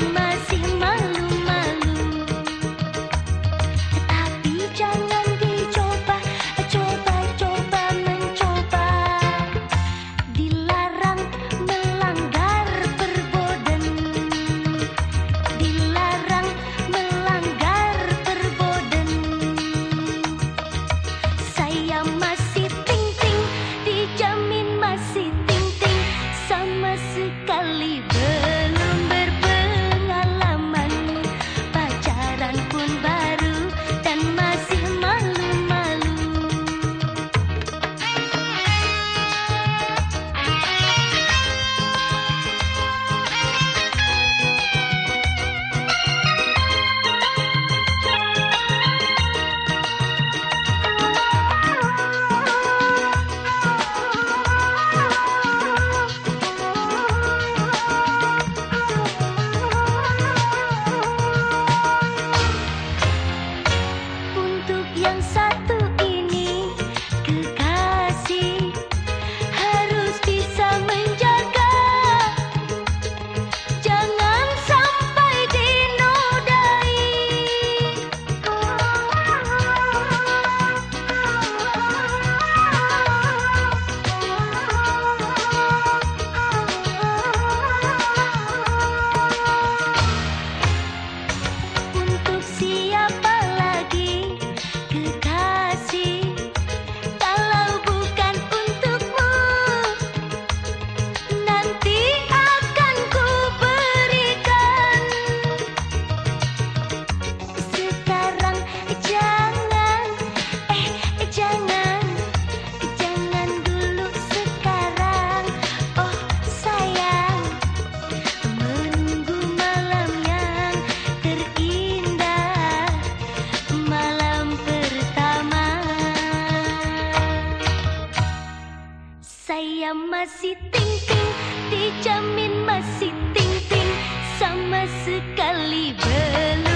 my Saya masih ting-ting, dijamin masih ting-ting Sama sekali belum